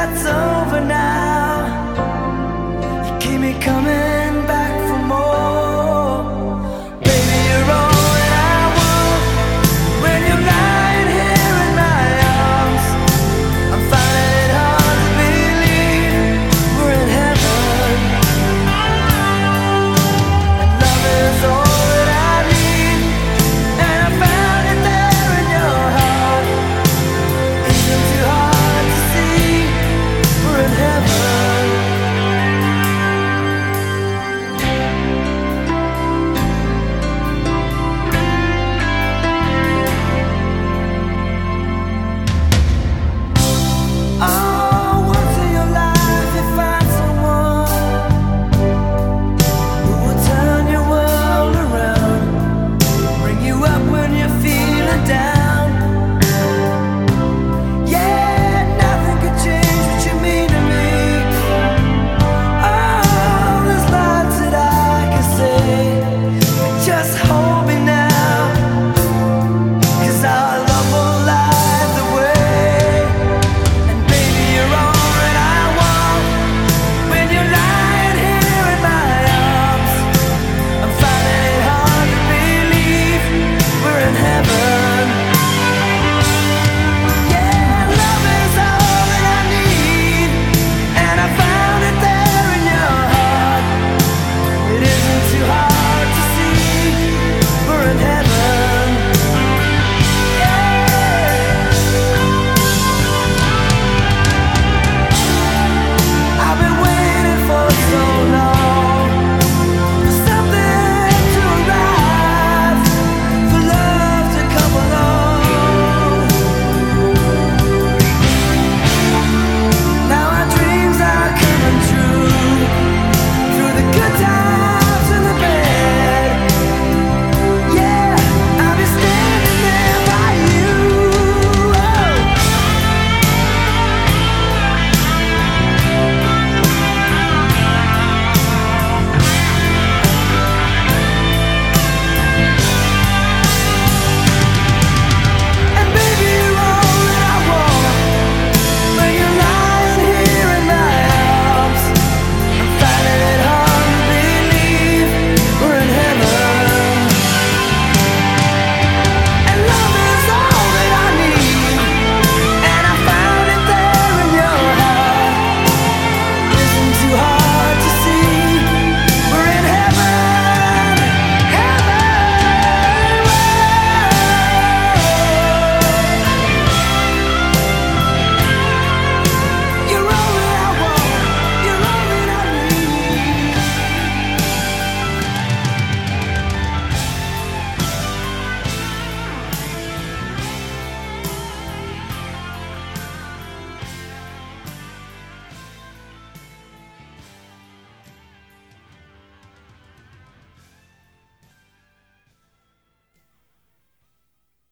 that's all.